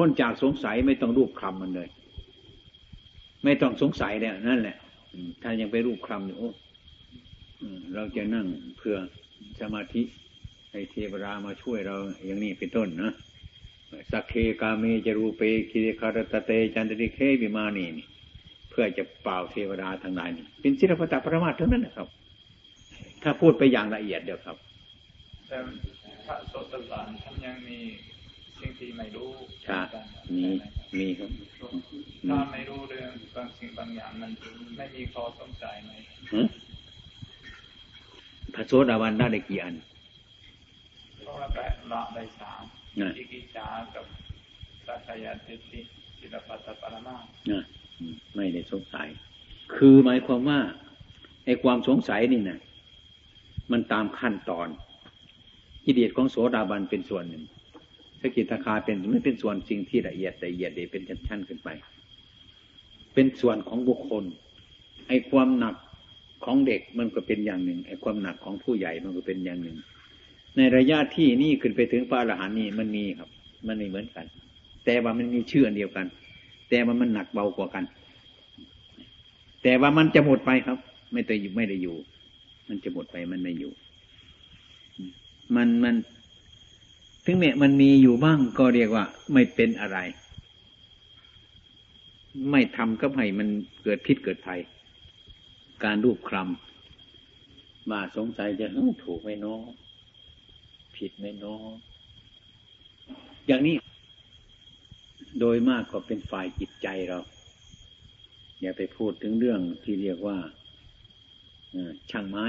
พ้นจากสงสัยไม่ต้องรูปคลำมันเลย ไม่ต้องสงสัยเนี่ยนั่นแหละถ้ายังไปรูปคลำอยู่เราจะนั่งเพื่อสมาธิให้เทวดามาช่วยเราอย่างนี้เป็นต้นนะสักเคกาเมจรูเปคิริคารตเต จันติเคบิมานีนี่ เพื่อจะเป่าเทวดาทางหลายนี่เป็นศิลปะปรมาเท่านั้นนะครับ ถ้าพูดไปอย่างละเอียดเดียวครับแต่พระโสตบันท่านยังมี สิ่งที่ไม่รู้ใช่มีมีครับถ้าไม่รู้เรื่องบางสิ่งบางอย่างมันไม่มีข้อสงสัยไหมพระโสดาบันได้กี่อันเพราะว่าแปดละได้สามอิกิจากับสัตยาติติศิลปัตปรมาไม่ได้สงสัย คือหมายความว่าไอ้ความสงสัยนี่นะมันตามขั้นตอนกิเลสของโสดาบันเป็นส่วนหนึ่ง สกิทาคาเป็นไม่เป็นส่วนสิ่งที่ละเอียดละเอียดเดเป็นชั้นๆขึ้นไป เป็นส่วนของบุคคล ไอ้ความหนักของเด็กมันก็เป็นอย่างหนึ่ง ไอ้ความหนักของผู้ใหญ่มันก็เป็นอย่างหนึ่ง ในระยะที่นี่ขึ้นไปถึงพระอรหันต์นี่มันมีครับ มันไม่เหมือนกัน แต่ว่ามันมีชื่ออันเดียวกัน แต่ว่ามันหนักเบากว่ากัน แต่ว่ามันจะหมดไปครับ ไม่ได้อยู่ไม่ได้อยู่ มันจะหมดไปมันไม่อยู่ มันมัน ถึงแม้มันมีอยู่บ้างก็เรียกว่า ไม่เป็นอะไร ไม่ทำก็ให้มันเกิดพิษเกิดภัย การรูปคลำมาสงสัยจะถูกไหมน้อผิดไหมน้ออย่างนี้โดยมากก็เป็นฝ่ายจิตใจเรา อย่าไปพูดถึงเรื่องที่เรียกว่าช่างไม้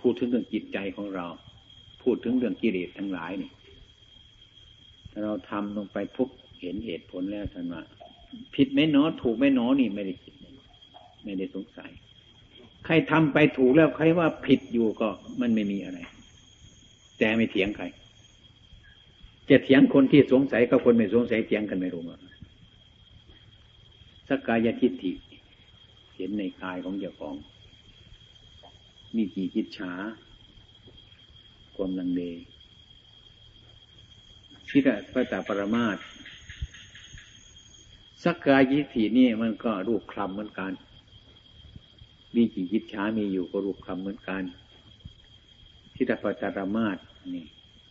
พูดถึงเรื่องจิตใจของเรา พูดถึงเรื่องกิเลสทั้งหลายนี่ถ้าเราทำลงไปพุกเห็นเหตุผลแล้วท่านว่าผิดไม่นอถูกไม่นอนี่ไม่ได้คิดไม่ได้สงสัย ใครทำไปถูกแล้วใครว่าผิดอยู่ก็มันไม่มีอะไร แต่ไม่เถียงใคร จะเถียงคนที่สงสัยกับคนไม่สงสัยเถียงกันไม่รู้สักกายทิฏฐิเห็นในกายของเจ้าของ มีกี่จิตฉา ความลังเลพิรพระตาปรมาตสักกายยิถีนี่มันก็รูปคลำเหมือนกัน มีกี่จิตฉามีอยู่ก็รูปคลำเหมือนกันทิฏฐปตารมาตนี่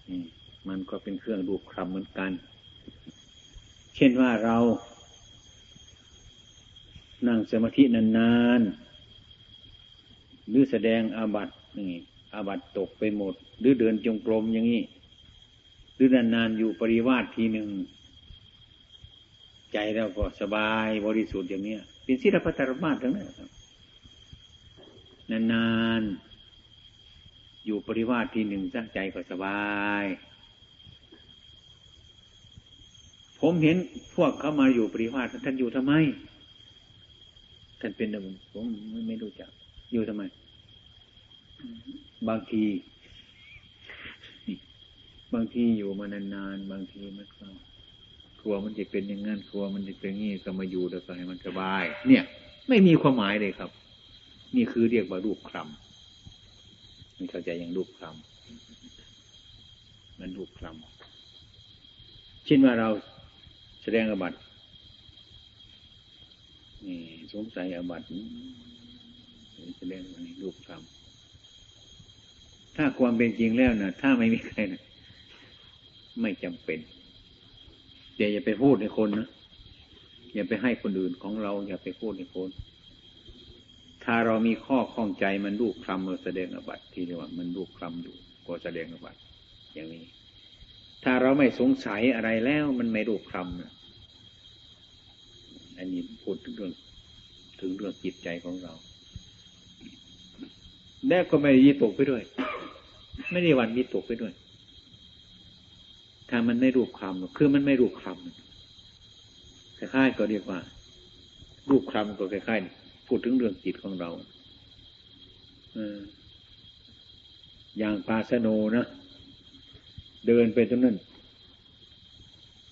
นี่ มันก็เป็นเครื่องรูปคลำเหมือนกัน เช่นว่าเรา นั่งสมาธินานๆ หรือแสดงอาบัตนี่อาบัตตกไปหมด หรือเดินจงกรมอย่างนี้ หรือนานๆอยู่ปริวาสทีหนึ่ง ใจเราก็สบายบริสุทธิ์อย่างนี้เป็นศิลปตรมาทั้งนั้นครับนานๆอยู่ปริวาสทีหนึ่งสักใจก็สบาย ผมเห็นพวกเขามาอยู่ปริวาสท่านอยู่ทำไม ท่านเป็นผมไม่รู้จัก อยู่ทำไม บางที บางทีอยู่มานานๆ บางทีมันก็กลัวมันจะเป็นอย่างนั้นกลัวมันจะเป็นงี้ก็มาอยู่แล้วก็ให้มันสบาย เนี่ย ไม่มีความหมายเลยครับ นี่คือเรียกว่ารูปคลำมันเข้าใจอย่างรูปคลำมันรูปคลำเช่นว่าเราแสดงอบัตนี่สงสัยอบัตแสดงในรูปธรรม ถ้าความเป็นจริงแล้วนะถ้าไม่มีใครนะไม่จำเป็นอย่าอย่าไปพูดในคนนะอย่าไปให้คนอื่นของเรา อย่าไปพูดในคน ถ้าเรามีข้อข้องใจมันรูปคลำเราแสดงอบัตที่เรียกว่า มันรูปคลำอยู่ก็แสดงอบัตอย่างนี้ ถ้าเราไม่สงสัยอะไรแล้วมันไม่รูปคลำนะอันนี้พูดถึงเรื่องถึงเรื่องจิตใจของเราแล้วก็ไม่ยิตกไปด้วย ไม่ได้วันวิตกไปด้วย ถ้ามันไม่รูปคำคือมันไม่รูปคำคล้ายๆก็เรียกว่า รูปคำก็คล้ายๆพูดถึงเรื่องจิตของเราอย่างปาสโนนะเดินไปตรงนั้น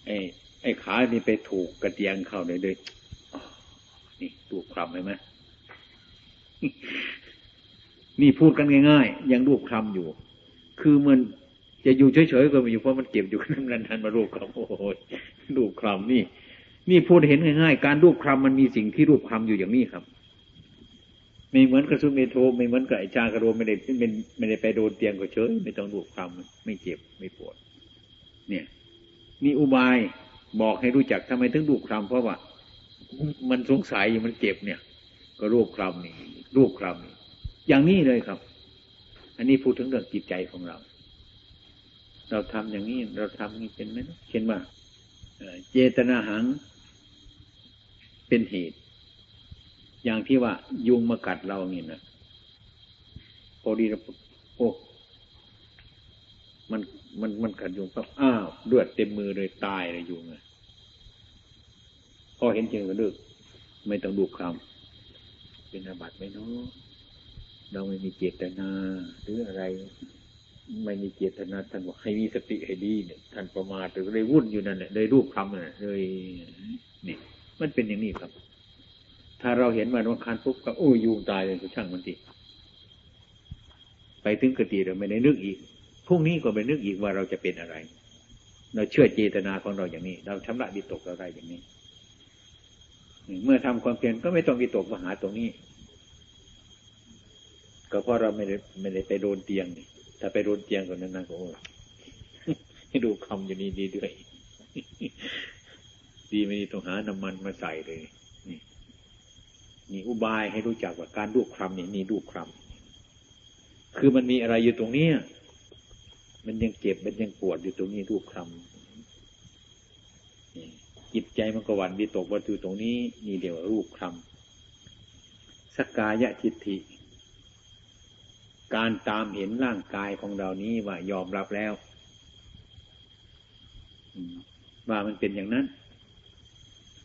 ไอ้ไอ้ขานี่ไปถูกกระเตียงเข้าเลยเลยนี่รูปคำเห็นไหมนี่พูดกันง่ายๆ ยังรูปคำอยู่ คือมันจะอยู่เฉยๆก็ไม่อยู่เพราะมันเก็บอยู่นั่นนันมารูปคำโอ้ยรูปคำนี่ นี่พูดเห็นง่ายๆ การรูปคำมันมีสิ่งที่รูปคำอยู่อย่างนี้ครับ ไม่เหมือนกระสุนเมโทไม่เหมือนกับไอจากระโดไม่ได้ไม่ไม่ได้ไปโดนเตียงก็เฉยไม่ต้องรูปคำไม่เจ็บไม่ปวด เนี่ย มีอุบายบอกให้รู้จักทำไมถึงรูปคำเพราะว่า มันสงสัยอยู่มันเจ็บเนี่ย ก็รูปคำนี่รูปคำนี่อย่างนี้เลยครับ อันนี้พูดถึงเรื่องจิตใจของเรา เราทำอย่างนี้เราทำนี้เป็นไหมเช่นว่าเจตนาหังเป็นเหตุ อย่างที่ว่ายุงมากัดเรานี่นะพอดีเราโอ้มันมันมันกัดยุงปั๊บอ้าวเลือดเต็มมือเลยตายเลยยุงเลยพอเห็นจริงก็เลิกไม่ต้องดูคำเป็นอาบัติไหมเนาะ เราไม่มีเจตนาหรืออะไร ไม่มีเจตนาท่านบอกให้มีสติให้ดีเนี่ยท่านประมาทเลยวุ่นอยู่นั่นแหละเลยรูปคำเนี่ยเลยนี่มันเป็นอย่างนี้ครับ ถ้าเราเห็นมาโดนคันปุ๊บก็โอ้ยุงตายเลยก็ช่างมันทีไปถึงกติเราไม่ได้นึกอีกพรุ่งนี้ก็ไปนึกอีกว่าเราจะเป็นอะไร เราเชื่อเจตนาของเราอย่างนี้ เราชำระวิตกเราได้อย่างนี้ เมื่อทำความเพียรก็ไม่ต้องวิตกมาหาตรงนี้ ก็เพราะเราไม่ได้ไม่ได้ไปโดนเตียงนี่ถ้าไปโดนเตียงคนนั้นนะก็ให้ดูคำอยู่นี่ดีด้วย ดีไม่ดีต้องหาน้ำมันมาใส่เลยนี่นี่อุบายให้รู้จักว่าการดูคำนี่นี่ดูคำคือมันมีอะไรอยู่ตรงนี้มันยังเจ็บมันยังปวดอยู่ตรงนี้ดูคำจิตใจมันก็หวั่นมีตกวัตถุตรงนี้นี่เดียวรูปคำสกายะทิฏฐิ การตามเห็นร่างกายของเรานี้ว่ายอมรับแล้วว่ามันเป็นอย่างนั้น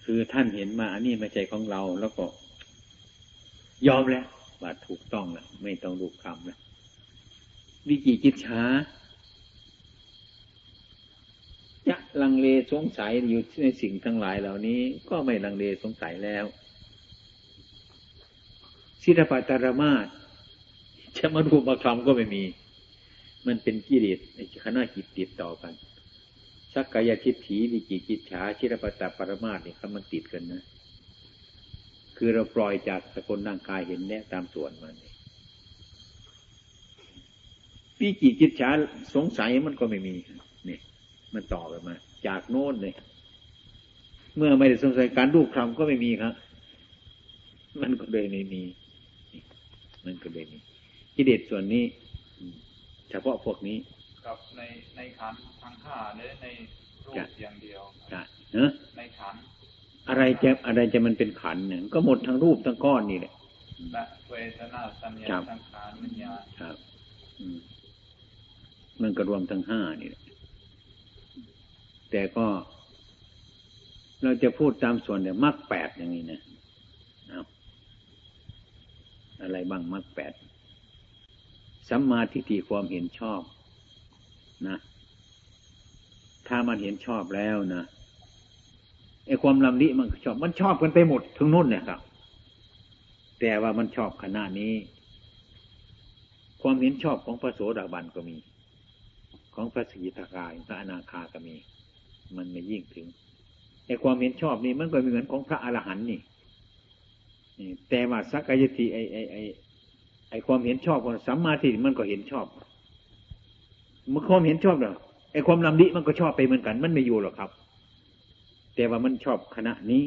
คือท่านเห็นมาอันนี้ไม่ใช่ของเราแล้วก็ ยอมแล้วว่าถูกต้องแล้วไม่ต้องดูคำแล้ววิจิกิจชาจะลังเลสงสัยอยู่ในสิ่งทั้งหลายเหล่านี้ ก็ไม่ลังเลสงสัยแล้วศิรปัตรมาศ จะมารูปมาคลำก็ไม่มี มันเป็นกิเลสในคณะจิตติดต่อกันสักกายทิฏฐิวิจิกิจฉาชิรปตาปรมาสเนี่ครับมันติดกันนะ คือเราปล่อยจากสกุลร่างกายเห็นแน่ตามส่วนมันวิจิกิจฉาสงสัยมันก็ไม่มีเนี่ยมันต่อไปมา จากโน้นเลยเมื่อไม่ได้สงสัยการรูปคำก็ไม่มีครับ มันก็เลยไม่มี มันก็เลยมี กิเลสส่วนนี้ เฉพาะพวกนี้กับในในขันทั้งห้าเนื้อในรูปอย่างเดียวใช่เนอะในขันอะไรจะอะไรจะมันเป็นขันเนี่ยก็หมดทั้งรูปทั้งก้อนนี่แหละและเวทนาสัญญาทั้งขานวิญญาณครับมันก็รวมทั้งห้านี่แหละแต่ก็ เราจะพูดตามส่วนเดี๋ยวมรรคแปดอย่างนี้นะอะไรบ้างมรรคแปด สัมมาทิฏฐิความเห็นชอบนะถ้ามันเห็นชอบแล้วนะไอ้ความลำลิมันชอบ มันชอบกันไปหมดทั้งนู้นเนี่ยครับ แต่ว่ามันชอบขนาดนี้ ความเห็นชอบของพระโสดาบันก็มี ของพระสกิทากายพระอนาคาก็มี มันไม่ยิ่งถึงไอ้ความเห็นชอบนี่มันก็เหมือนของพระอรหันต์นี่แต่ว่าสักกายติไอ้ไอ้ไอ้ ไอ้ความเห็นชอบของสัมมาทิฏฐิมันก็เห็นชอบมื่อความเห็นชอบเนาะไอ้ความลำดิมันก็ชอบไปเหมือนกัน มันไม่อยู่หรอกครับ แต่ว่ามันชอบขณะนี้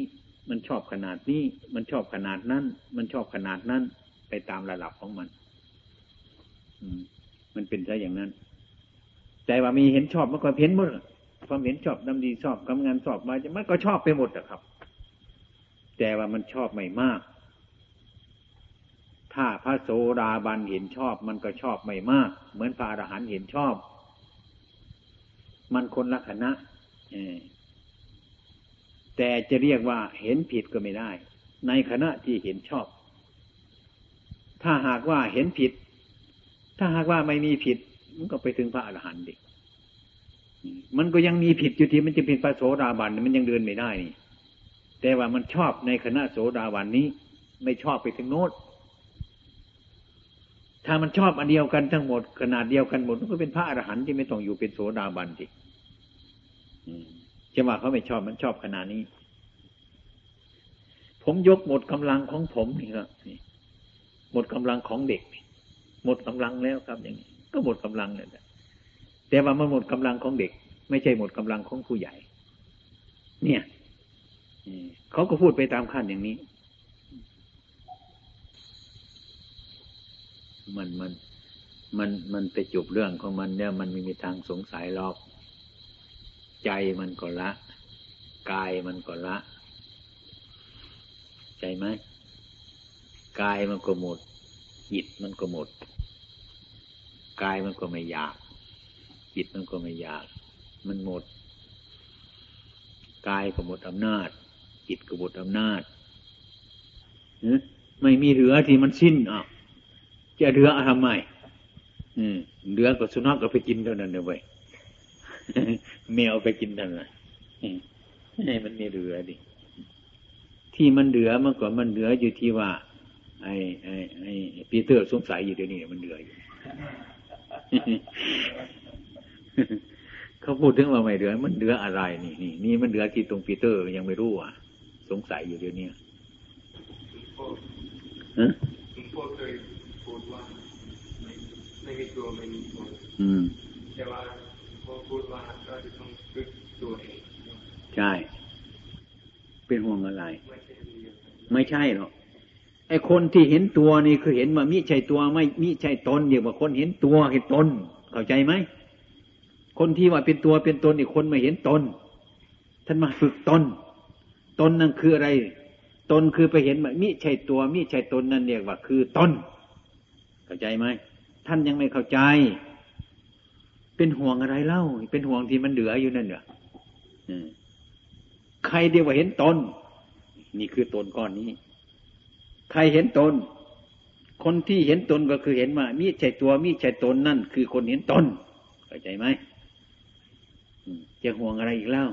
มันชอบขนาดนี้ มันชอบขนาดนั้น มันชอบขนาดนั้น ไปตามระดับของมัน อืม มันเป็นซะอย่างนั้น แต่ว่ามีเห็นชอบมันก็เห็นหมดความเห็นชอบดำดีชอบกำงานชอบมาจะมันก็ชอบไปหมดอะครับ แต่ว่ามันชอบไม่มาก ถ้าพระโสดาบันเห็นชอบ มันก็ชอบไม่มาก เหมือนพระอรหันต์เห็นชอบ มันคนละคณะแต่จะเรียกว่าเห็นผิดก็ไม่ได้ ในคณะที่เห็นชอบ ถ้าหากว่าเห็นผิด ถ้าหากว่าไม่มีผิด มันก็ไปถึงพระอรหันต์ดิมันก็ยังมีผิดอยู่ที่มันจะเป็นพระโสดาบันมันยังเดินไม่ได้นี่แต่ว่ามันชอบในคณะโสดาบันนี้ ไม่ชอบไปถึงโน้ต ถ้ามันชอบอันเดียวกันทั้งหมดขนาดเดียวกันหมดมันก็เป็นพระอรหันต์ที่ไม่ต้องอยู่เป็นโสดาบันสิจะว่าเขาไม่ชอบมันชอบขนาดนี้ ผมยกหมดกำลังของผมนี่ครับหมดกำลังของเด็ก หมดกำลังแล้วครับ อย่างนี้ก็หมดกำลังเลยแต่ว่ามันหมดกำลังของเด็ก ไม่ใช่หมดกำลังของผู้ใหญ่ เนี่ยเขาก็พูดไปตามขั้นอย่างนี้ มันมันมันมันไปจบเรื่องของมันเนี่ยมันไม่มีทางสงสัยหรอก ใจมันก็ละ กายมันก็ละ ใจไหมกายมันก็หมดจิตมันก็หมดกายมันก็ไม่อยาก จิตมันก็ไม่อยาก มันหมดกายก็หมดอำนาจ จิตก็หมดอำนาจไม่มีเหลือที่มันสิ้นอะ จะเหลือทำไมเหลือก็สุนัขก็ไปกินเท่านั้นเลยแมวไปกินเท่านั้นให้มันมีเหลือดิที่มันเหลือเมื่อก่อนมันเหลืออยู่ที่ว่า ไอ้ไอ้ไอ้ปีเตอร์สงสัยอยู่เดี๋ยวนี้มันเหลืออยู่เขาพูดถึงว่าไม่เหลือ มันเหลืออะไรนี่นี่นี่มันเหลือที่ตรงปีเตอร์ยังไม่รู้อะ สงสัยอยู่เดี๋ยวนี้ฮะพ่อเคยพูด ว่าไม่ไม่มีตัวไม่มีตนอืมแต่ว่าพอพูดว่าก็จะต้องฝึกตัวเองใช่ เป็นห่วงอะไร ไม่ใช่หรอกไอ้คนที่เห็นตัวนี่คือเห็นว่ามิใช่ตัวไม่มิใช่ตนเดียวว่าคนเห็นตัวเห็นตนเข้าใจไหมคนที่ว่าเป็นตัวเป็นตนอีกคนไม่เห็นตนท่านมาฝึกตนตนนั่นคืออะไร ตนคือไปเห็นว่ามิใช่ตัวมิใช่ตนนั่นเรียกว่าคือตน เข้าใจไหมท่านยังไม่เข้าใจ เป็นห่วงอะไรเล่า เป็นห่วงที่มันเหลืออยู่นั่นเหรอใครเดียวว่าเห็นตน นี่คือตนก้อนนี้ ใครเห็นตน คนที่เห็นตนก็คือเห็นว่ามีใช่ตัวมีใช่ตนนั่น คือคนเห็นตนเข้าใจไหมจะห่วงอะไรอีกแล้ว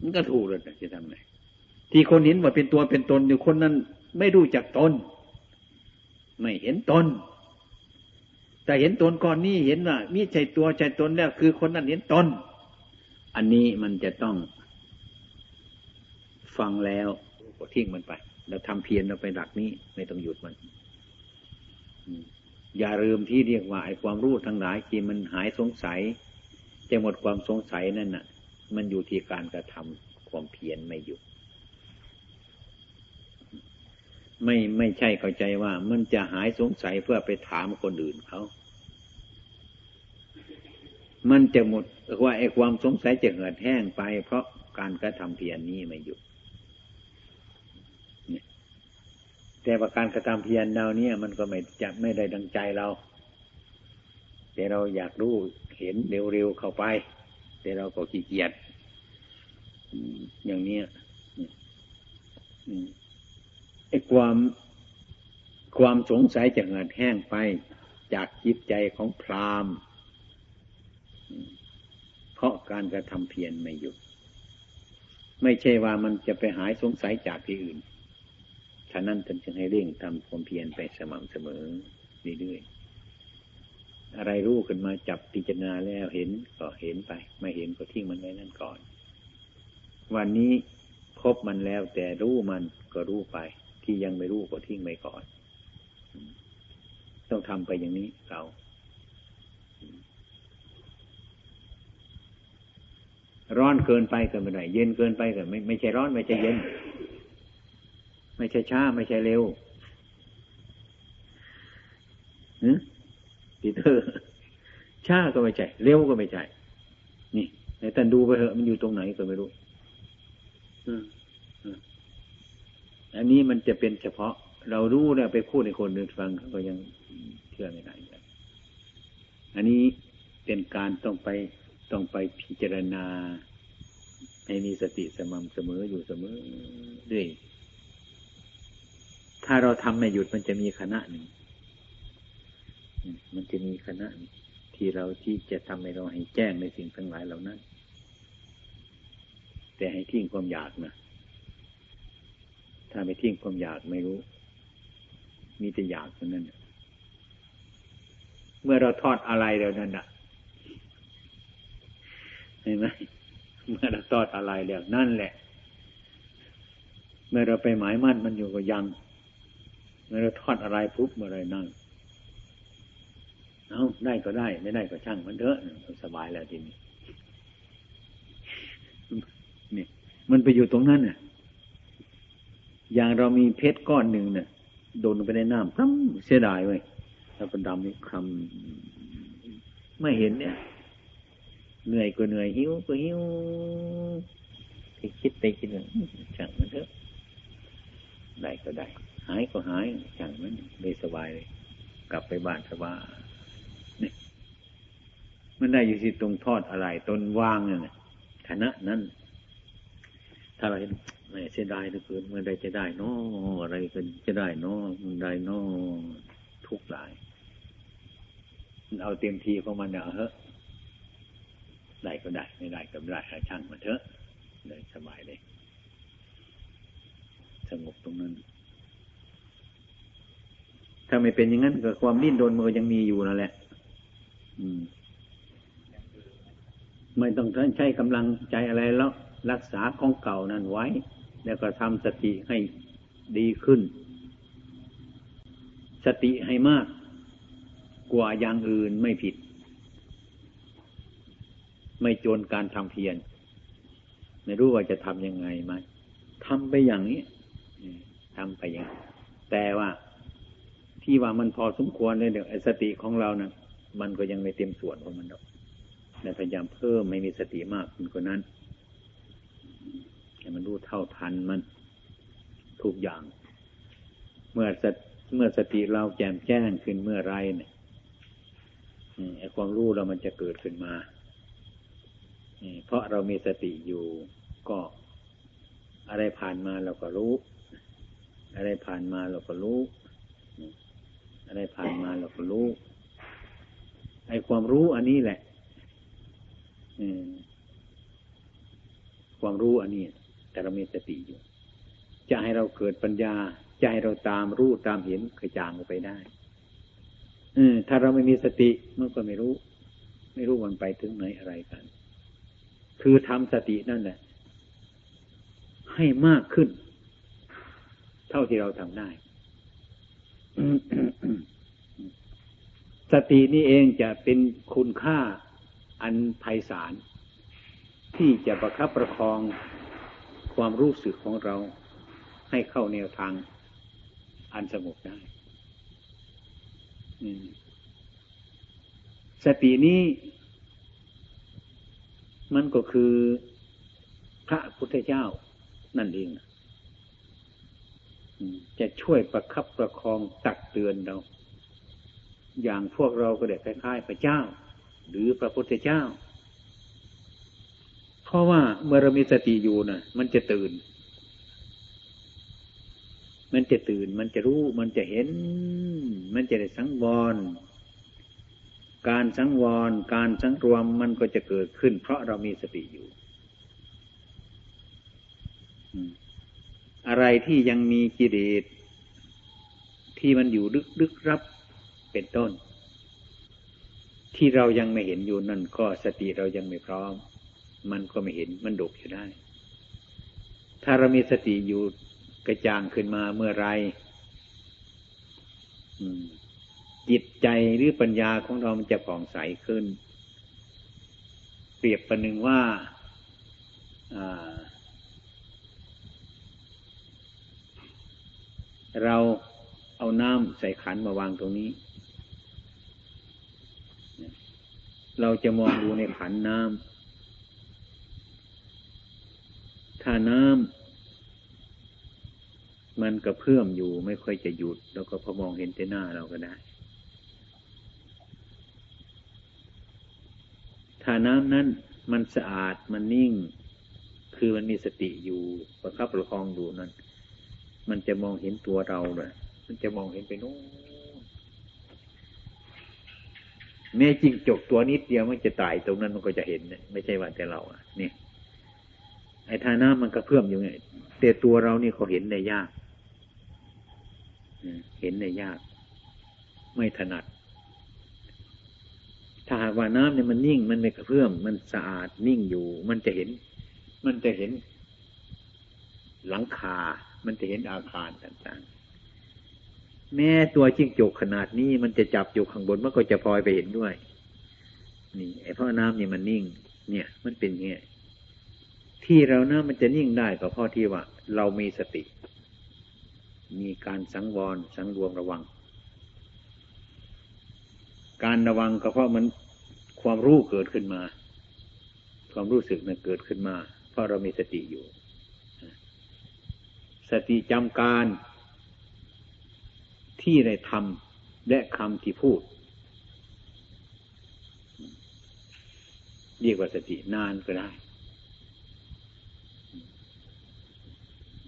มันก็ถูกเลยจะทำไงที่คนเห็นว่าเป็นตัวเป็นตนอยู่คนนั้น ไม่รู้จักตน ไม่เห็นตน แต่เห็นตนก่อนนี้เห็นว่ามีใจตัวใจตนแล้วคือคนนั้นเห็นตน อันนี้มันจะต้อง ฟังแล้วก็ทิ้งมันไปเราทำเพียรเราไปหลักนี้ ไม่ต้องหยุดมันอย่าลืมที่เรียกว่าไอ้ความรู้ทั้งหลายที่มันหายสงสัยจะหมดความสงสัยนั่นน่ะ มันอยู่ที่การกระทำความเพียรไม่หยุด ไม่ไม่ใช่เข้าใจว่า มันจะหายสงสัยเพื่อไปถามคนอื่นเขา มันจะหมดว่าไอ้ความสงสัยจะเหือดแห้งไป เพราะการกระทำเพียรนนี้ไม่หยุดแต่ว่าการกระทำเพียรเราเนี่ย มันก็ไม่จะไม่ได้ดังใจเรา แต่เราอยากรู้เห็นเร็วๆเข้าไป แต่เราก็ขี้เกียจอย่างนี้ไอ้ ความความสงสัยจะเงินแห้งไปจากจิตใจของพราหมณ์เพราะการกระทำเพียรไม่หยุด ไม่ใช่ว่ามันจะไปหายสงสัยจากที่อื่น ฉะนั้นท่านจึงให้เร่งทำความเพียรไปสม่ำเสมอเรื่อยๆ อะไรรู้ขึ้นมาจับพิจารณาแล้วเห็นก็เห็นไป ไม่เห็นก็ทิ้งมันไว้นั่นก่อน วันนี้พบมันแล้วแต่รู้มันก็รู้ไป ที่ยังไม่รู้ก็ทิ้งไปก่อน ต้องทำไปอย่างนี้เราร้อนเกินไปก็ไม่ได้เย็นเกินไปก็ไม่ไม่ใช่ร้อนไม่ใช่เย็น ไม่ใช่ช้า ไม่ใช่เร็วหืปีเตอร์ช้าก็ไม่ใช่เร็วก็ไม่ใช่นี่ในท่ดูไปเถอะมันอยู่ตรงไหนก็ไม่รู้อั อันนี้มันจะเป็นเฉพาะ เรารู้เนี่ยไปพูดในคนอื่นฟังเขาก็ยังเชื่อไม่ได้อันนี้เป็นการต้องไปต้องไปพิจารณาให้มีสติสม่ำเสมออยู่เสมอด้วยถ้าเราทำไม่หยุดมันจะมีคณะหนึ่ง มันจะมีคณะที่เราที่จะทำให้เราให้แจ้งในสิ่งทั้งหลายเหล่านั้น แต่ให้ทิ้งความอยากนะ ถ้าไม่ทิ้งความอยากไม่รู้ มีแต่อยากเท่านั้นเมื่อเราทอดอะไรแล้วนั่นอะเห็นไหมเมื่อเราทอดอะไรแล้วนั่นแหละ เมื่อเราไปหมายมั่นมันอยู่กับยัง เมื่อเราทอดอะไรปุ๊บเมื่อไรนั่งเอาได้ก็ได้ ไม่ได้ก็ช่างมันเถอะสบายแล้วทีนี้นี่มันไปอยู่ตรงนั้นน่ะ อย่างเรามีเพชรก้อนหนึ่งเนี่ยโดนไปในน้ำทั้งเสียดายเว้ยแล้วก็ดำนี่คำไม่เห็นเนี่ย เหนื่อยก็เหนื่อยหิวก็หิวไปคิดไปคิดว่าช่างมันเถอะได้ก็ได้ หายก็หายช่างมันไม่สบายเลย กลับไปบ้านสบายนี่มันได้อยู่ที่ตรงทอดอะไร ต้นว่างเนี่ยขณะนั้น ถ้าเราเห็น ไม่เสียดายเหลือเกินเมื่อใดจะได้นาออะไรกันจะได้นอมันได้นอทุกหลาย เอาเต็มทีของมันเอาเถอะได้ก็ได้ไม่ได้ก็ไม่ได้ช่างมันเถอะเลยสบายเลยสงบตรงนั้น ถ้าไม่เป็นอย่างนั้นก็ความดิ้นรนมันก็ยังมีอยู่นั่นแหละ อืม ไม่ต้องใช้กำลังใจอะไรแล้ว รักษาของเก่านั้นไว้ แล้วก็ทำสติให้ดีขึ้น สติให้มากกว่าอย่างอื่นไม่ผิด ไม่โจรการทำเพียรไม่รู้ว่าจะทำยังไงไหมทำไปอย่างนี้ทำไปอย่างแต่ว่าที่ว่ามันพอสมควรเลยเดี๋ยวสติของเรานะ่ะมันก็ยังไม่เต็มส่วนของมันหรอกแต่พยายามเพิ่มไม่มีสติมากขึ้นกว่านั้น ให้มันรู้เท่าทันมันทุกอย่าง เมื่อสเมื่อสติเราแจ่มแจ้งขึ้นเมื่อไรเนี่ยไอ้ความรู้เรามันจะเกิดขึ้นมาเพราะเรามีสติอยู่ก็อะไรผ่านมาเราก็รู้ อะไรผ่านมาเราก็รู้ อะไรผ่านมาเราก็รู้ไอ้ความรู้อันนี้แหละความรู้อันนี้ แต่เรามีสติอยู่ จะให้เราเกิดปัญญา จะให้เราตามรู้ตามเห็นกระจางไปได้อถ้าเราไม่มีสติมันก็ไม่รู้ ไม่รู้มันไปถึงไหนอะไรกัน คือทำสตินั่นแหละ ให้มากขึ้น เท่าที่เราทำได้สตินี่เองจะเป็นคุณค่าอันไพศาลที่จะประคับประคอง ความรู้สึกของเราให้เข้าแนวทางอันสงบได้สตินี้ มันก็คือพระพุทธเจ้านั่นเองจะช่วยประคับประคองตักเตือนเรา อย่างพวกเราก็เด็กคล้ายๆพระเจ้า หรือพระพุทธเจ้า ราะว่าเมื่อเรามีสติอยู่นะ่ะ มันจะตื่น มันจะตื่น มันจะรู้ มันจะเห็น มันจะได้สังวร การสังวร การสังรวมมันก็จะเกิดขึ้น เพราะเรามีสติอยู่ อะไรที่ยังมีกิเลสที่มันอยู่ลึกลึกรับเป็นต้น ที่เรายังไม่เห็นอยู่นั่นก็สติเรายังไม่พร้อม มันก็ไม่เห็นมันดกอยู่ได้ ถ้าเรามีสติอยู่กระจ่างขึ้นมาเมื่อไรจิตใจหรือปัญญาของเรามันจะผ่องใสขึ้น เปรียบประหนึ่งว่าเราเอาน้ำใส่ขันมาวางตรงนี้ เราจะมองดูในขันน้ำ ถ้าน้ำมันกระเพื่อมอยู่ไม่ค่อยจะหยุด แล้วก็พอมองเห็นแต่หน้าเราก็ได้ ถ้าน้ำนั้นมันสะอาดมันนิ่ง คือมันมีสติอยู่ประคับประคองอยู่นั้น มันจะมองเห็นตัวเราเลยมันจะมองเห็นไปโน้นแม่จริงจกตัวนิดเดียวมันจะตายตรงนั้นมันก็จะเห็น ไม่ใช่ว่าแต่เราอะนี่ ไอ้ท่าน้ำมันกระเพื่อมอยู่ไงแต่ตัวเรานี่เขาเห็นได้ยากเห็นในยาก ไม่ถนัด ถ้าหากว่าน้ำเนี่ยมันนิ่ง มันไม่กระเพื่อม มันสะอาดนิ่งอยู่ มันจะเห็น มันจะเห็น หลังคา มันจะเห็นอาคารต่างๆ แม้ตัวจิ้งจกขนาดนี้ มันจะจับอยู่ข้างบนมันก็จะพลอยไปเห็นด้วย นี่ไอ้เพราะน้ำเนี่ยมันนิ่ง เนี่ย มันเป็นเงี้ย ที่เรานะมันจะนิ่งได้ก็เพราะที่ว่า เรามีสติ มีการสังวรสังรวมระวัง การระวังก็เพราะมันความรู้เกิดขึ้นมา ความรู้สึกนั้นเกิดขึ้นมา เพราะเรามีสติอยู่ สติจำการที่ได้ทำและคำที่พูด เรียกว่าสตินานก็ได้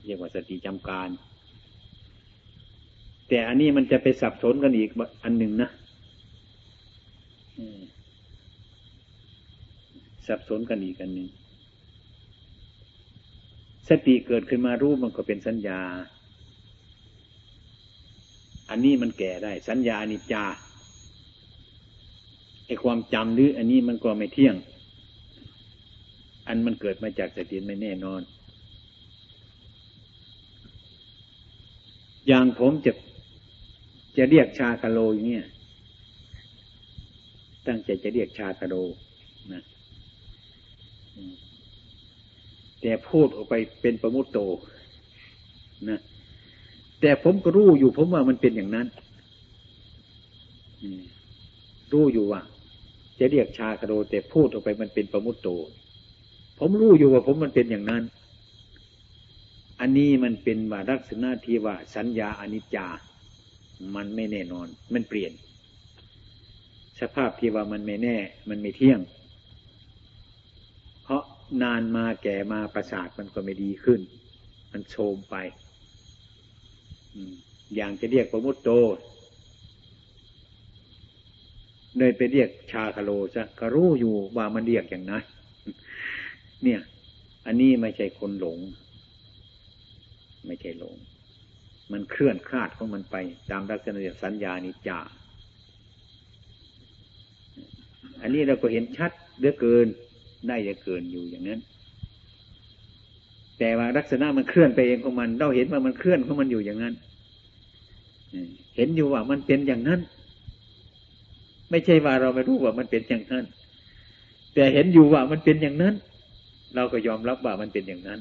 เรี ยกว่าสติจำการ แต่อันนี้มันจะไปสับสนกันอีกอันหนึ่งนะสับสนกันอีกอันหนึ่งสติเกิดขึ้นมารู้มันก็เป็นสัญญา อันนี้มันแก่ได้ สัญญาอนิจจาไอความจำหรืออันนี้มันก็ไม่เที่ยง อันมันเกิดมาจากสติไม่แน่นอน อย่างผมจะจะเรียกชาคาโลอย่างเงี้ยตั้งใจจะเรียกชาคาโลนะแต่พูดออกไปเป็นประมุตโตนะแต่ผมก็รู้อยู่ผมว่ามันเป็นอย่างนั้นรู้อยู่ว่า จะเรียกชาคาโลแต่พูดออกไปมันเป็นประมุตโต ผมรู้อยู่ว่าผมมันเป็นอย่างนั้น อันนี้มันเป็นว่าลักษณะที่ว่าสัญญาอนิจจา มันไม่แน่นอน มันเปลี่ยน สภาพที่ว่ามันไม่แน่ มันไม่เที่ยง เพราะนานมาแก่มาประสาทมันก็ไม่ดีขึ้น มันโทมไปอย่างจะเรียกประมุตโตเลยไปเรียกชาคาโลซะก็รู้อยู่ว่ามันเรียกอย่างนั้นเนี่ย อันนี้ไม่ใช่คนหลง ไม่ใช่หลง มันเคลื่อนคลาดของมันไป ตามลักษณะสัญญานิจาอันนี้เราก็เห็นชัดเหลือเกินได้จะเกินอยู่อย่างนั้น แต่ว่าลักษณะมันเคลื่อนไปเองของมัน เราเห็นว่ามันเคลื่อนของมันอยู่อย่างนั้นเห็นอยู่ว่ามันเป็นอย่างนั้น ไม่ใช่ว่าเราไม่รู้ว่ามันเป็นอย่างนั้น แต่เห็นอยู่ว่ามันเป็นอย่างนั้น เราก็ยอมรับว่ามันเป็นอย่างนั้น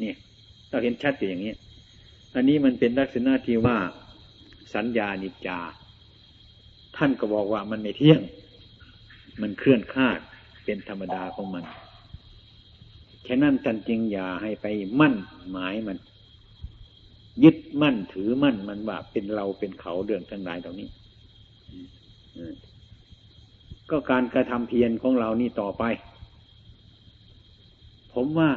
เนี่ย เราเห็นชัดอย่างนี้ อันนี้มันเป็นลักษณะที่ว่าสัญญานิจจา ท่านก็บอกว่ามันไม่เที่ยง มันเคลื่อนคาดเป็นธรรมดาของมันแค่นั้นท่านจึงอย่าให้ไปมั่นหมายมัน ยึดมั่นถือมั่นมันว่าเป็นเราเป็นเขาเรื่องทั้งหลายตรงนี้ก็การกระทำเพียรของเรานี่ต่อไป ผมว่า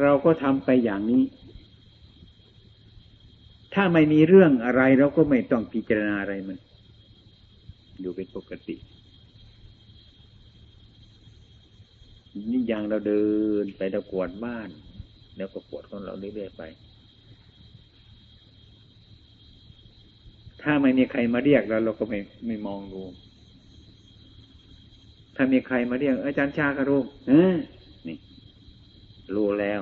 เราก็ทำไปอย่างนี้ ถ้าไม่มีเรื่องอะไรเราก็ไม่ต้องพิจารณาอะไรมัน อยู่เป็นปกติ นี่อย่างเราเดินไปเรากวดบ้าน แล้วก็กวดของเราเรื่อยๆไป ถ้าไม่มีใครมาเรียกเราเราก็ไม่ไม่มองดู ถ้ามีใครมาเรียกอาจารย์ชากระรู้เออนี่ รู้แล้ว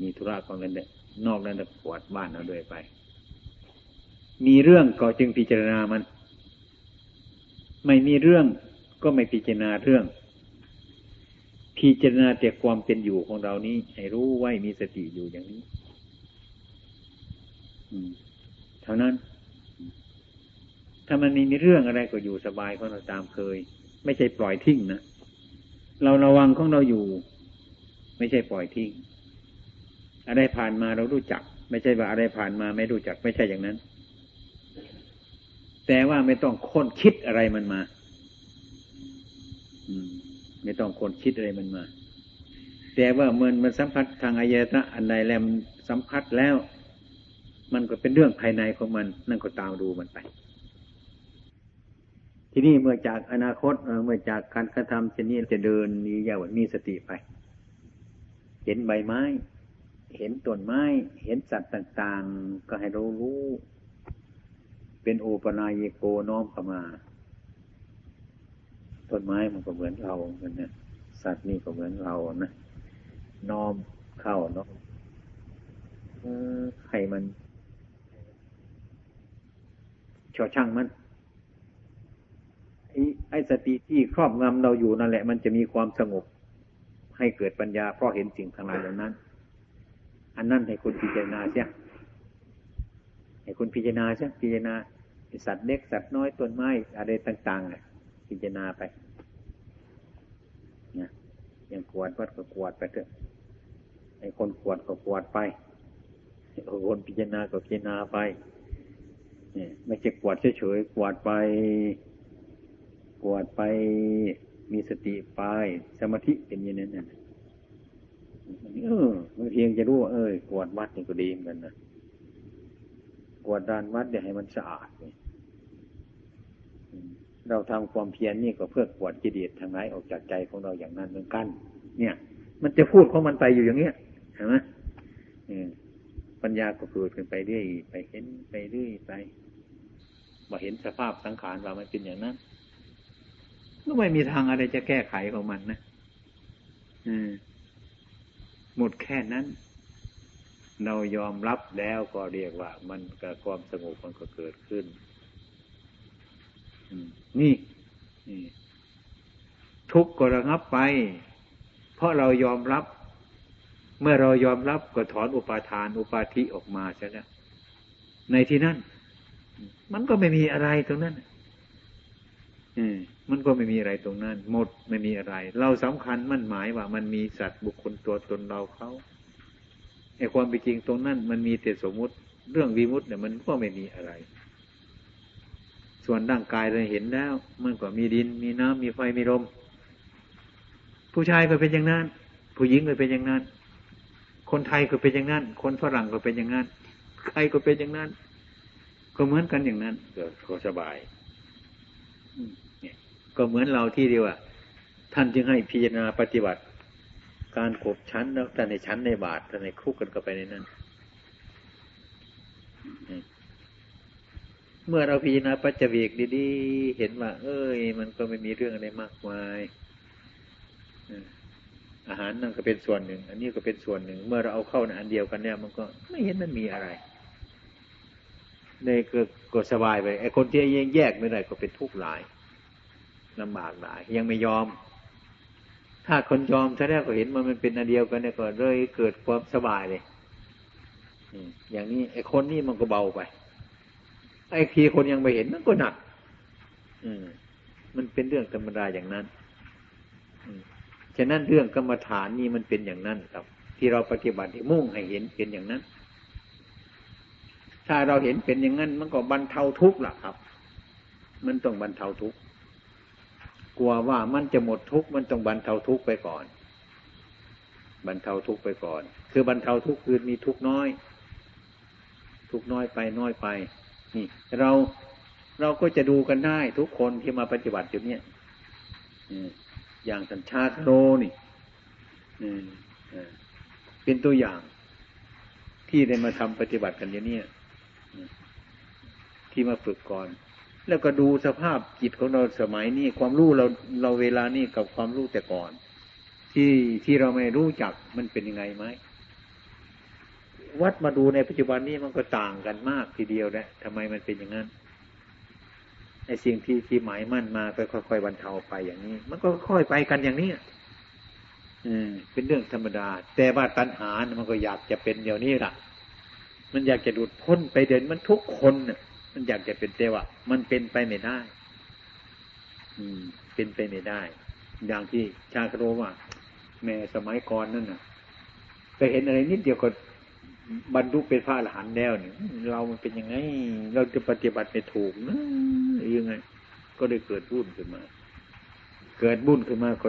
มีธุระของกันเด็นอกนั้นจะปวดบ้านเอาด้วยไป มีเรื่องก็จึงพิจารณามัน ไม่มีเรื่องก็ไม่พิจารณาเรื่อง พิจารณาแต่ความเป็นอยู่ของเรานี้ ให้รู้ไว้มีสติอยู่อย่างนี้เท่านั้น ถ้ามันมีเรื่องอะไรก็อยู่สบายของเราตามเคย ไม่ใช่ปล่อยทิ้งนะเราระวังของเราอยู่ ไม่ใช่ปล่อยทิ้งอะไรผ่านมาเรารู้จัก ไม่ใช่ว่าอะไรผ่านมาไม่รู้จัก ไม่ใช่อย่างนั้น แต่ว่าไม่ต้องค้นคิดอะไรมันมา อืม ไม่ต้องคนคิดอะไรมันมา แต่ว่าเมื่อมันสัมผัสทางอายตนะอันใดแล้วสัมผัสแล้ว มันก็เป็นเรื่องภายในของมัน นั่นก็ตามดูมันไป ทีนี้เมื่อจากอนาคตเมื่อจากการกระทำเช่นนี้จะเดินมีอย่างมีสติไป เห็นใบไม้ เห็นต้นไม้ เห็นสัตว์ต่างๆ ก็ให้เรารู้ เป็นโอปนายโกน้อมเข้ามาต้นไม้มันก็เหมือนเราเหมือนเนี่ยสัตว์นี่ก็เหมือนเรานะน้อมเข้าเนาะให้มันชอช่างมัน ไอ้สติที่ครอบงำเราอยู่นั่นแหละ มันจะมีความสงบให้เกิดปัญญาเพราะเห็นสิ่งทั้งหลายเหล่านั้น อันนั้นให้คุณพิจารณาเสียให้คุณพิจารณาเสียพิจารณาสัตว์เล็กสัตว์น้อยต้นไม้อะไรต่างๆพิจารณาไปเนี่ยยังกวดวัดก็กวดไปเถอะไอ้คนกวดก็กวดไปคนพิจารณาก็พิจารณาไปเนี่ยไม่ใช่กวดเฉยๆกวดไป กวดไปมีสติไปสมาธิเป็นอย่างนั้นนะเออบางทีจะรู้ว่าเออกวดวัดนี่ก็ดีเหมือนกันนะกวดด้านวัดเดี๋ยวให้มันสะอาดเลยเราทำความเพียรนี่ก็เพื่อกวดกิเลสทางไหนออกจากใจของเราอย่างนั้นเหมือนกัน เนี่ย มันจะพูดของมันไปอยู่อย่างเงี้ยเห็นไหมปัญญาก็เกิดขึ้นไปเรื่อยไปเห็นไปเรื่อยไปมาเห็นสภาพสังขารว่ามันเป็นอย่างนั้น ก็ไม่มีทางอะไรจะแก้ไขของมันนะหมดแค่นั้น เรายอมรับแล้วก็เรียกว่า มันกับความสงบมันก็เกิดขึ้นนี่ทุกข์ก็ระงับไป เพราะเรายอมรับ เมื่อเรายอมรับก็ถอนอุปาทาน อุปาทิออกมาใช่ไหมในที่นั้น มันก็ไม่มีอะไรตรงนั้นมั มันก็ไม่มีอะไรตรงนั้น หมดไม่มีอะไร เราสำคัญมั่นหมายว่ามันมีสัตว์บุคคลตัวตนเราเขาไอ้ความเป็นจริงตรงนั้น มันมีแต่สมมุติ เรื่องวิมุตเนี่ยมันก็ไม่มีอะไร ส่วนร่างกายเราเห็นแล้ว มันก็มีดิน มีน้ำมีไฟมีลมผู้ชายก็เป็นอย่างนั้น ผู้หญิงก็เป็นอย่างนั้น คนไทยก็เป็นอย่างนั้น คนฝรั่งก็เป็นอย่างนั้น ใครก็เป็นอย่างนั้น ก็เหมือนกันอย่างนั้นก็สบาย ก็เหมือนเราที่เดียวอะท่านจึงให้พิจารณาปฏิบัติ การขบชั้นแล้วแต่ในชั้นในบาทแต่ในคุกกันก็ไปในนั้นเมื่อเราพิจารณาปัจจเวกดีๆเห็นว่า เอ้ย มันก็ไม่มีเรื่องอะไรมากมายอาหารนั่นก็เป็นส่วนหนึ่ง อันนี้ก็เป็นส่วนหนึ่ง เมื่อเราเอาเข้าในอันเดียวกันเนี่ย มันก็ไม่เห็นมันมีอะไรในก็ก็สบายไปไอ้คนที่ยังแยกไม่ได้ก็เป็นทุกข์หลาย ลำบากหลาย ยังไม่ยอม ถ้าคนยอมถ้าแรกก็เห็นมันมันเป็นอันเดียวกันเนี่ยก็เลยเกิดความสบายเลยอย่างนี้ไอ้คนนี้มันก็เบาไป ไอ้ทีคนยังไม่เห็นมันก็หนัก อืม มันเป็นเรื่องธรรมดาอย่างนั้นฉะนั้นเรื่องกรรมฐานนี่มันเป็นอย่างนั้นครับ ที่เราปฏิบัติมุ่งให้เห็นเป็นอย่างนั้น ถ้าเราเห็นเป็นอย่างนั้น มันก็บรรเทาทุกข์ล่ะครับ มันต้องบรรเทาทุกข์ กลัวว่ามันจะหมดทุกข์มันต้องบรรเทาทุกข์ไปก่อน บรรเทาทุกข์ไปก่อน คือบรรเทาทุกข์คือมีทุกข์น้อย ทุกข์น้อยไปน้อยไป นี่ เราเราก็จะดูกันได้ทุกคนที่มาปฏิบัติอยู่เนี่ยอย่างสัญชาติโรนี่เป็นตัวอย่างที่ได้มาทำปฏิบัติกันอย่างนี้ที่มาฝึกก่อน แล้วก็ดูสภาพจิตของเราสมัยนี้ความรู้เราเราเวลานี้กับความรู้แต่ก่อน ที่ที่เราไม่รู้จักมันเป็นยังไงไหมวัดมาดูในปัจจุบันนี้มันก็ต่างกันมากทีเดียวนะทำไมมันเป็นอย่างนั้นไอ้สิ่งที่ที่หมายมั่นมาค่อยๆบรรเทาไปอย่างนี้ มันก็ค่อยไปกันอย่างนี้อืมเป็นเรื่องธรรมดา แต่ว่าตัณหามันก็อยากจะเป็นเดี๋ยวนี้ล่ะ มันอยากจะดูดพ้นไปเดินมันทุกคนเนี่ย มันอยากจะเป็นเทวะมันเป็นไปไม่ได้ อืม เป็นไปไม่ได้ อย่างที่ชาคโรว่า แม่สมัยก่อนนั่นน่ะไปเห็นอะไรนิดเดียวก็บรรลุเป็นพระอรหันต์แล้วเนี่ยเรามันเป็นยังไง เราจะปฏิบัติไม่ถูกนะยังไง ก็ได้เกิดบุญขึ้นมา เกิดบุญขึ้นมาก็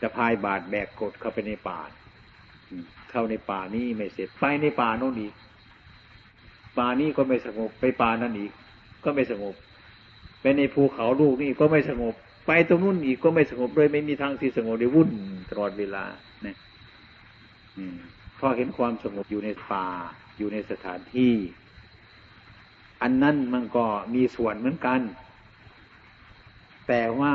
จะพายบาดแบกกดเข้าไปในป่าเข้าในป่านี้ไม่เสร็จไปในป่าโน่นอีก ป่านี้ก็ไม่สงบไปป่านั้นอีก ก็ไม่สงบไปในภูเขาลูกนี่ก็ไม่สงบ ไปตรงนู้นอีกก็ไม่สงบเลยไม่มีทางที่สงบเลยวุ่นตลอดเวลาเนี่ยพอเห็นความสงบอยู่ในป่าอยู่ในสถานที่ อันนั้นมันก็มีส่วนเหมือนกัน แต่ว่า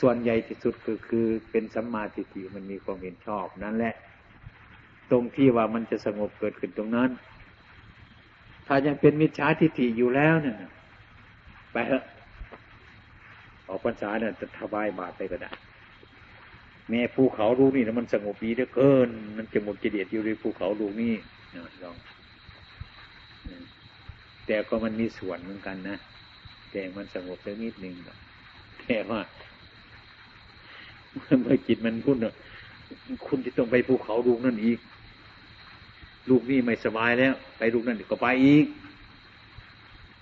ส่วนใหญ่ที่สุดคือคือเป็นสัมมาทิฏฐิมันมีความเห็นชอบนั่นแหละ ตรงที่ว่ามันจะสงบเกิดขึ้นตรงนั้น ถ้ายังเป็นมิจฉาทิฏฐิอยู่แล้วเนี่ยไปเถอะออกพรรษาเนี่ยจะทบายบาตไปก็ได้แม่ภูเขาลูกนี่นะมันสงบดีเหลือเกิน มันจะหมดกิเลสอยู่ในภูเขาลูกนี่ลอง แต่ก็มันมีส่วนเหมือนกันนะแต่มันสงบสักนิดนึงแต่ว่าเมื่อจิตมันพุ่นคุณจะต้องไปภูเขาลูกนั่นอีก ลูกนี่ไม่สบายแล้ว ไปลูกนั่นก็ไปอีก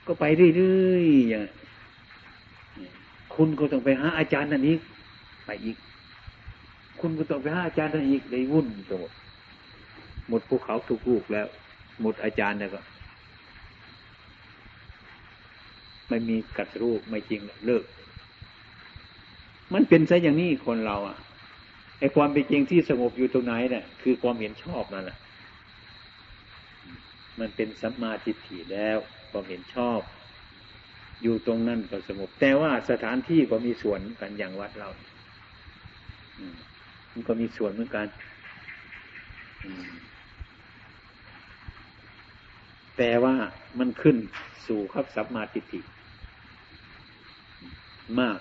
ก็ไปเรื่อยๆอย่างคุณก็ต้องไปหาอาจารย์นั่นอีกไปอีก คุณก็ต้องไปหาอาจารย์นั่นอีกเลยวุ่นไปหมดหมดภูเขาทุกลูกแล้ว หมดอาจารย์แล้วก็ ไม่มีกัดรูปไม่จริงเลิก มันเป็นซะอย่างนี้คนเราอะไอ้ความเป็นจริงที่สงบอยู่ตรงไหนเนี่ยคือความเห็นชอบนั่นแหละ มันเป็นสัมมาทิฏฐิแล้วความเห็นชอบ อยู่ตรงนั้นก็สงบแต่ว่าสถานที่ก็มีส่วนกันอย่างวัดเรามันก็มีส่วนเหมือนกันแต่ว่ามันขึ้นสู่ครับสัมมาทิฏฐิมาก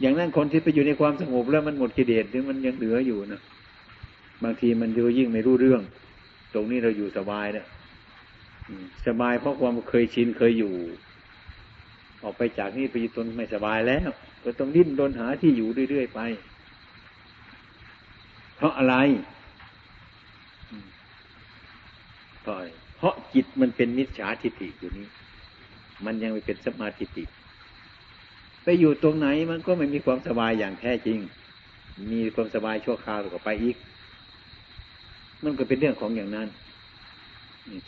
อย่างนั้นคนที่ไปอยู่ในความสงบแล้วมันหมดกิเลสหรือมันยังเหลืออยู่นะบางทีมันดูยิ่งไม่รู้เรื่อง ตรงนี้เราอยู่สบายเนะสบายเพราะความเคยชินเคยอยู่ ออกไปจากนี่ไปอยู่ตนไม่สบายแล้วก็ต้องดิ้นรนหาที่อยู่เรื่อยๆไป เพราะอะไรเพราะเพราะจิตมันเป็นมิจฉาทิฏฐิอยู่นี้ มันยังไม่เป็นสมาธิิไปอยู่ตรงไหนมันก็ไม่มีความสบายอย่างแท้จริง มีความสบายชั่วคราวก็ไปอีก มันก็เป็นเรื่องของอย่างนั้น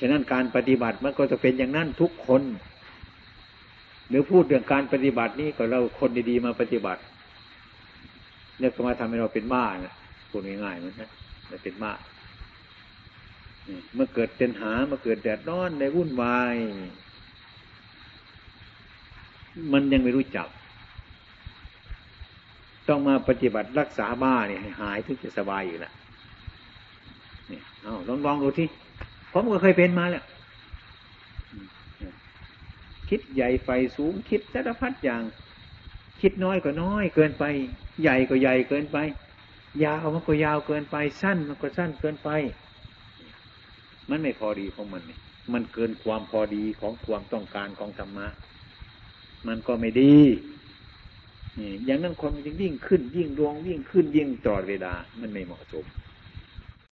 ฉะนั้นการปฏิบัติมันก็จะเป็นอย่างนั้นทุกคน หรือพูดเรื่องการปฏิบัตินี่ก็เราคนดีๆมาปฏิบัติเนี่ยก็มาทำให้เราเป็นบ้านะพูดง่ายๆมันนะมันเป็นมาเมื่อเกิดเป็นหามื่อเกิดแดดร้อนในวุ่นวาย มันยังไม่รู้จัก ต้องมาปฏิบัติรักษาบ้าเนี่ยให้หายถึงจะสบายอยู่ละ เอาลองลองดูที่ผมก็เคยเป็นมาแล้วคิดใหญ่ไฟสูงคิดสารพัดอย่าง คิดน้อยก็น้อยเกินไป ใหญ่ก็ใหญ่เกินไป ยาวมันก็ยาวเกินไป สั้นมันก็สั้นเกินไป มันไม่พอดีของมันมันเกินความพอดีของความต้องการของธรรมะมันก็ไม่ดีอย่างนั้นคนมันยิ่งขึ้น ยิ่งดวงยิ่งขึ้นยิ่งตลอดเวลา มันไม่เหมาะสม